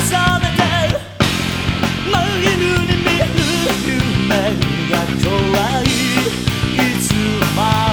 真犬に見える夢が怖い。いつまで